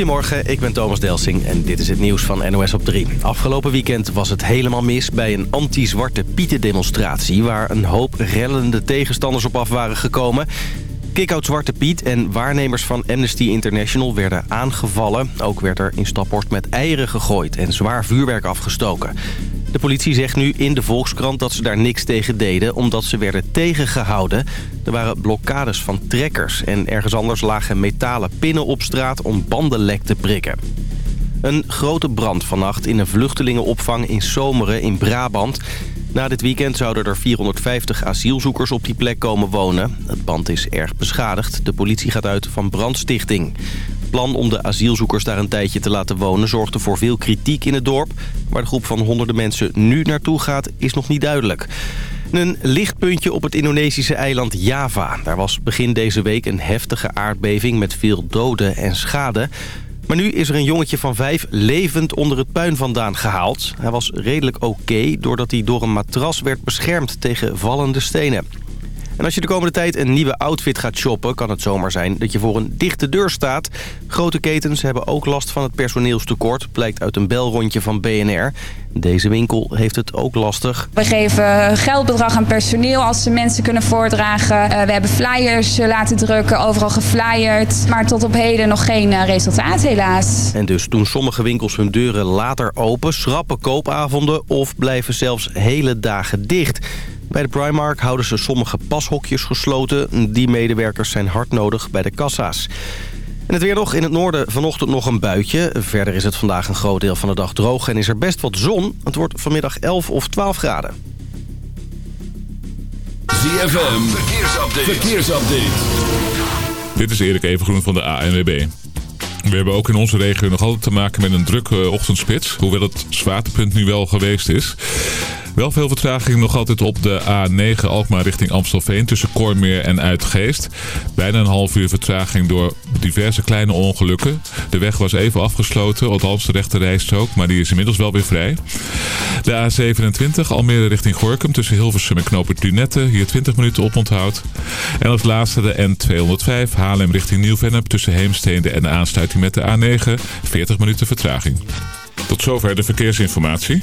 Goedemorgen, ik ben Thomas Delsing en dit is het nieuws van NOS op 3. Afgelopen weekend was het helemaal mis bij een anti-zwarte pieten demonstratie... waar een hoop rellende tegenstanders op af waren gekomen. Kickout Zwarte Piet en waarnemers van Amnesty International werden aangevallen. Ook werd er in Staphorst met eieren gegooid en zwaar vuurwerk afgestoken. De politie zegt nu in de Volkskrant dat ze daar niks tegen deden... omdat ze werden tegengehouden. Er waren blokkades van trekkers... en ergens anders lagen metalen pinnen op straat om bandenlek te prikken. Een grote brand vannacht in een vluchtelingenopvang in Zomeren in Brabant. Na dit weekend zouden er 450 asielzoekers op die plek komen wonen. Het pand is erg beschadigd. De politie gaat uit van brandstichting plan om de asielzoekers daar een tijdje te laten wonen... zorgde voor veel kritiek in het dorp. Waar de groep van honderden mensen nu naartoe gaat, is nog niet duidelijk. Een lichtpuntje op het Indonesische eiland Java. Daar was begin deze week een heftige aardbeving met veel doden en schade. Maar nu is er een jongetje van vijf levend onder het puin vandaan gehaald. Hij was redelijk oké doordat hij door een matras werd beschermd tegen vallende stenen. En als je de komende tijd een nieuwe outfit gaat shoppen... kan het zomaar zijn dat je voor een dichte deur staat. Grote ketens hebben ook last van het personeelstekort... blijkt uit een belrondje van BNR. Deze winkel heeft het ook lastig. We geven geldbedrag aan personeel als ze mensen kunnen voordragen. Eh, we hebben flyers eh, laten drukken, overal geflyerd. Maar tot op heden nog geen eh, resultaat helaas. En dus doen sommige winkels hun deuren later open... schrappen koopavonden of blijven zelfs hele dagen dicht... Bij de Primark houden ze sommige pashokjes gesloten. Die medewerkers zijn hard nodig bij de kassa's. En het weer nog in het noorden vanochtend nog een buitje. Verder is het vandaag een groot deel van de dag droog en is er best wat zon. Het wordt vanmiddag 11 of 12 graden. ZFM, verkeersupdate. verkeersupdate. Dit is Erik Evengroen van de ANWB. We hebben ook in onze regio nog altijd te maken met een drukke ochtendspits. Hoewel het zwaartepunt nu wel geweest is. Wel veel vertraging nog altijd op de A9 Alkmaar richting Amstelveen tussen Kormeer en Uitgeest. Bijna een half uur vertraging door diverse kleine ongelukken. De weg was even afgesloten, althans de rechte rijstrook, maar die is inmiddels wel weer vrij. De A27 Almere richting Gorkum tussen Hilversum en Knoopert Lunette. Hier 20 minuten op onthoud. En als laatste de N205 Haarlem richting Nieuw-Vennep tussen Heemsteende en de aansluiting met de A9. 40 minuten vertraging. Tot zover de verkeersinformatie.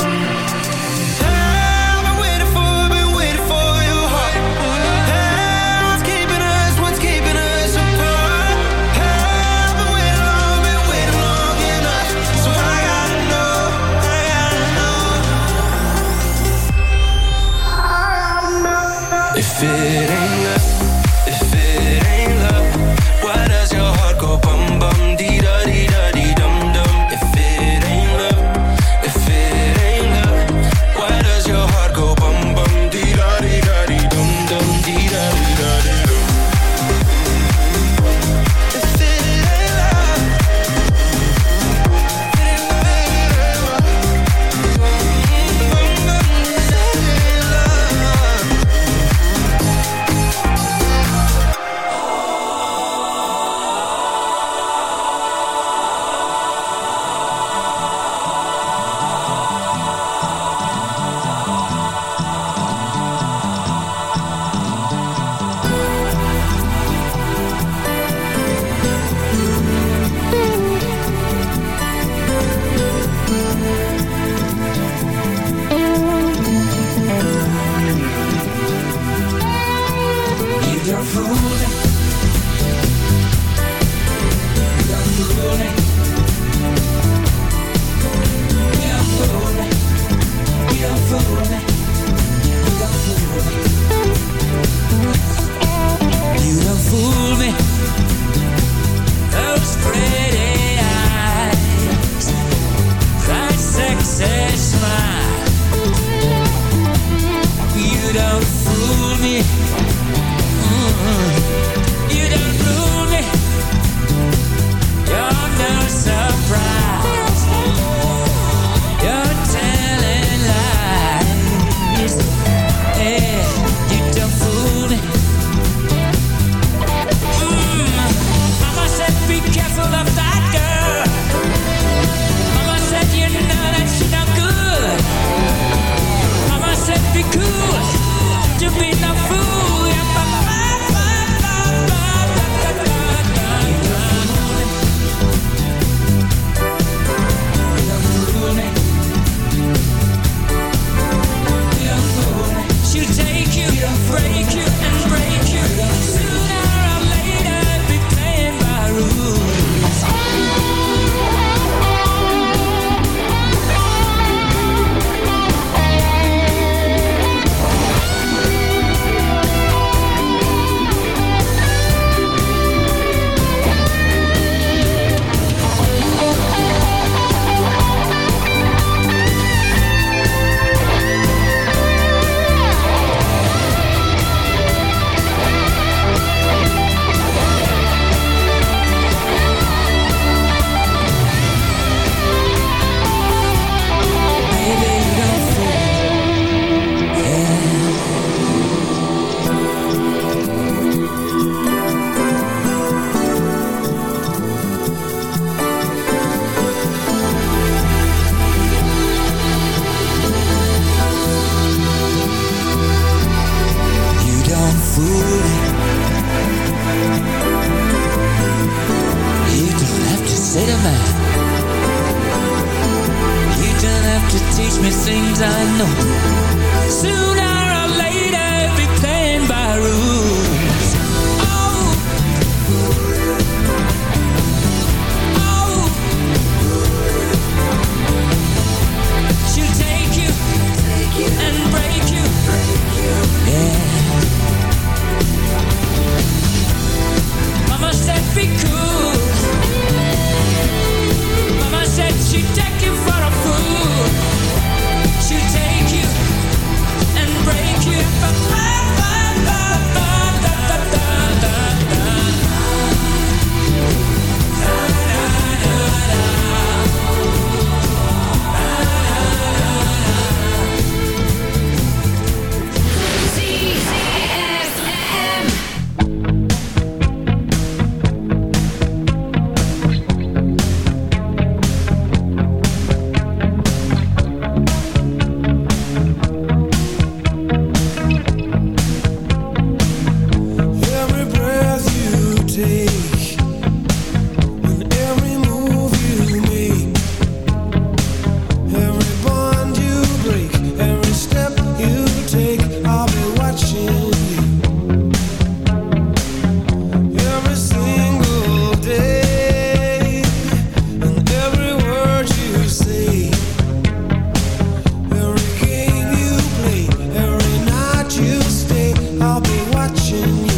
watching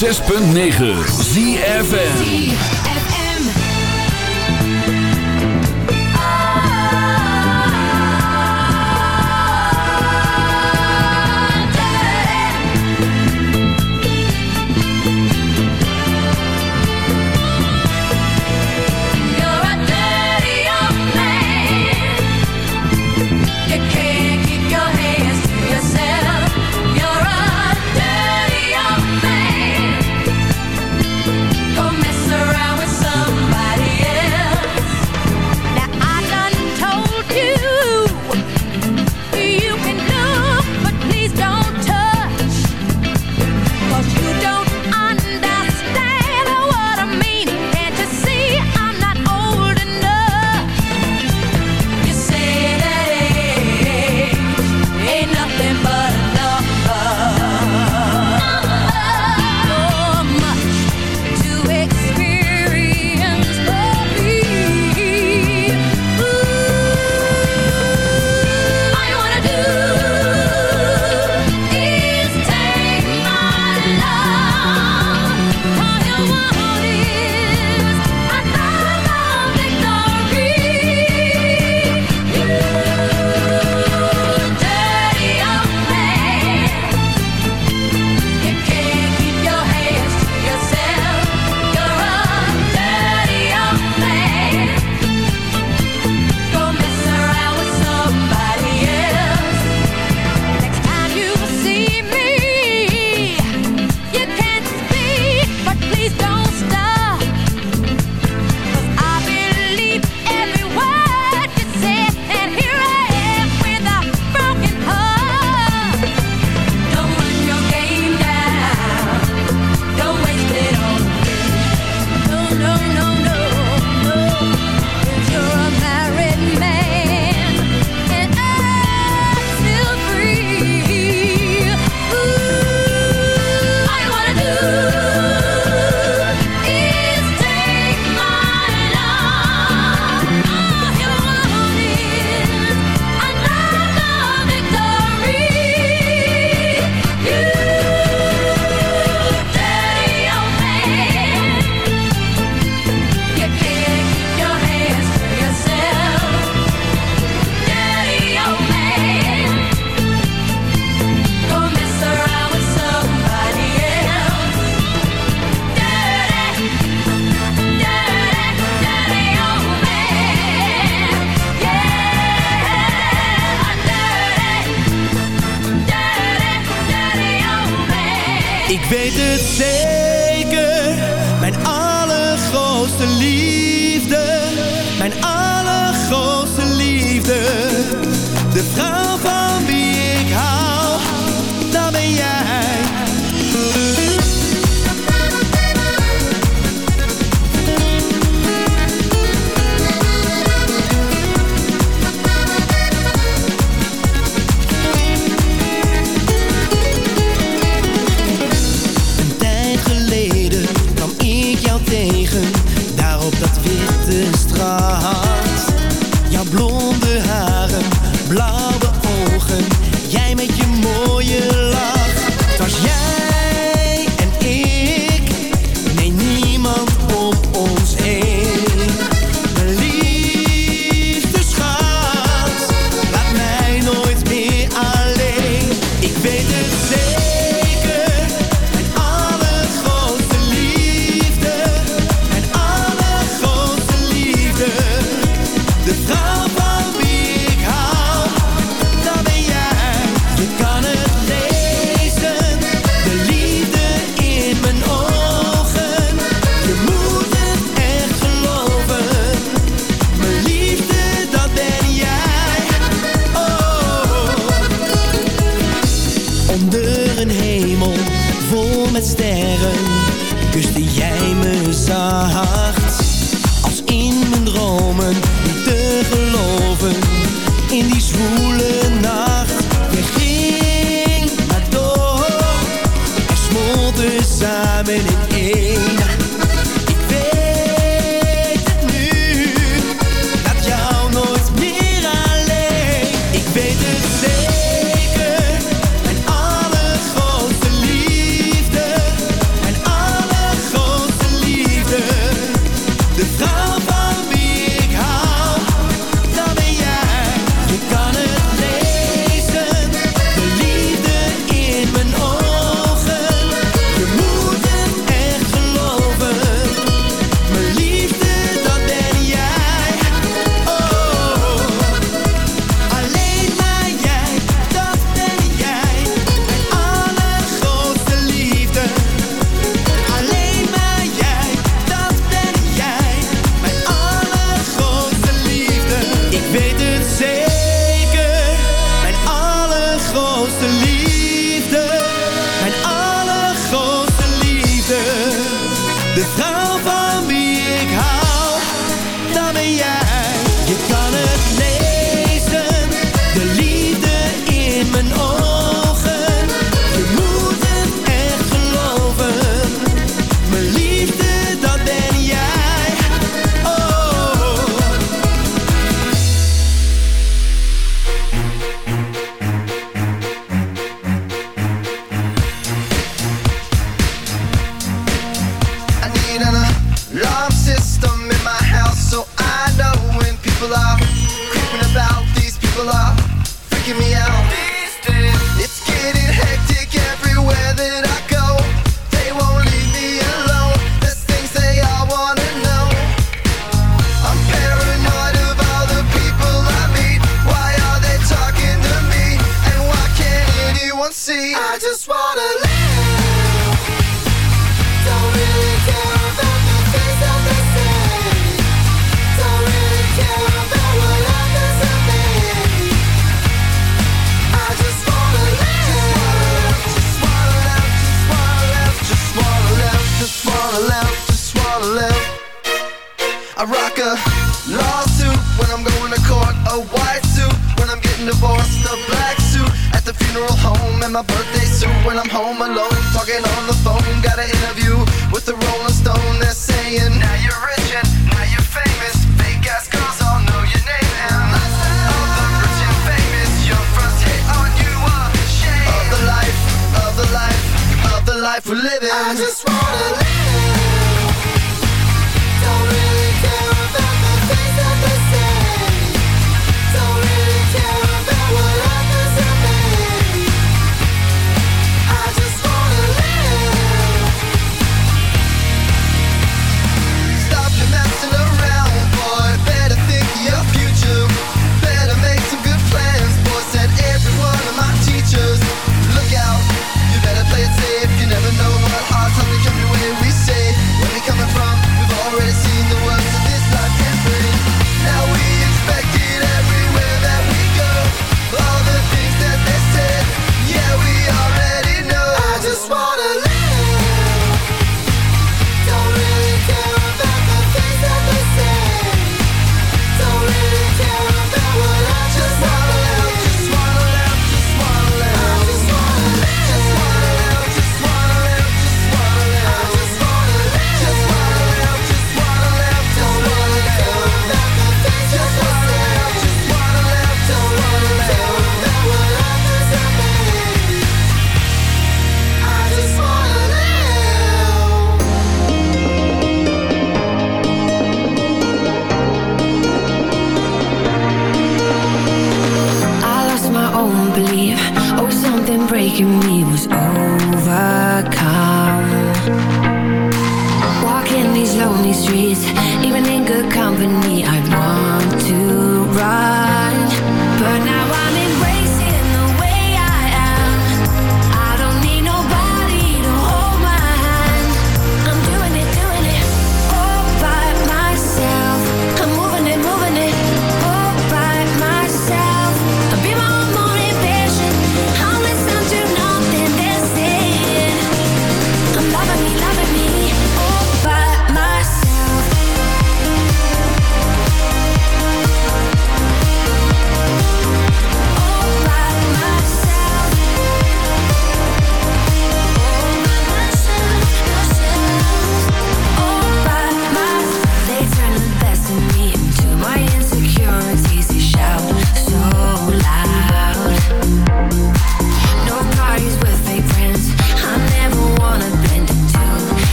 106.9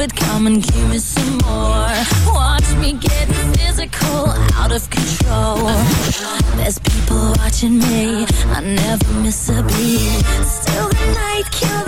it, come and give me some more. Watch me get physical, out of control. There's people watching me, I never miss a beat. Still the night, kill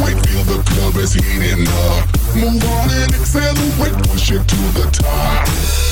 it, feel the club is heating up. Move on and accelerate, push it to the top.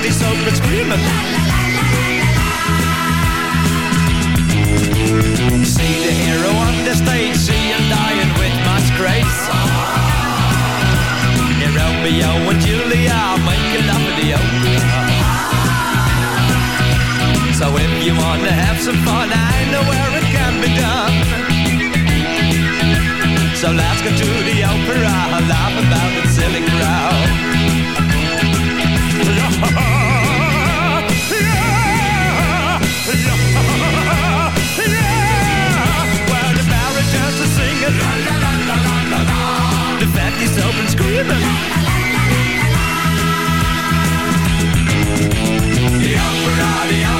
And the fatty soprans screaming See the hero on the stage See him dying with much grace. In Romeo and Julia Making love in the opera So if you wanna have some fun I know where it can be done. So let's go to the opera, laugh about the silly crowd. screaming. The opera, the opera,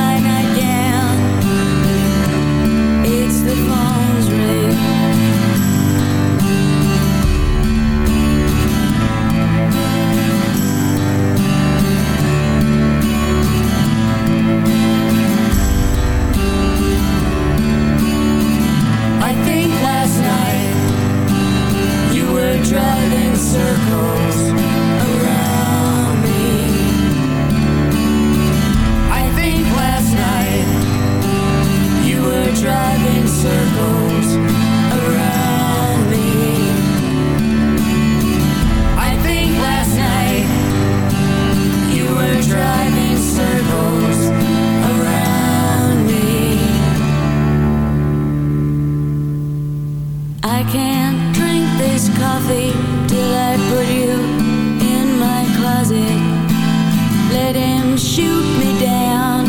shoot me down.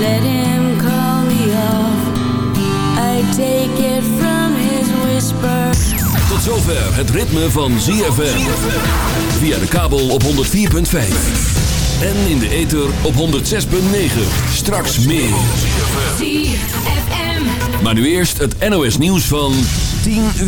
Let him call me off. I take it from his whisper. Tot zover het ritme van ZFM. Via de kabel op 104.5. En in de ether op 106.9. Straks meer. Maar nu eerst het NOS nieuws van 10 uur.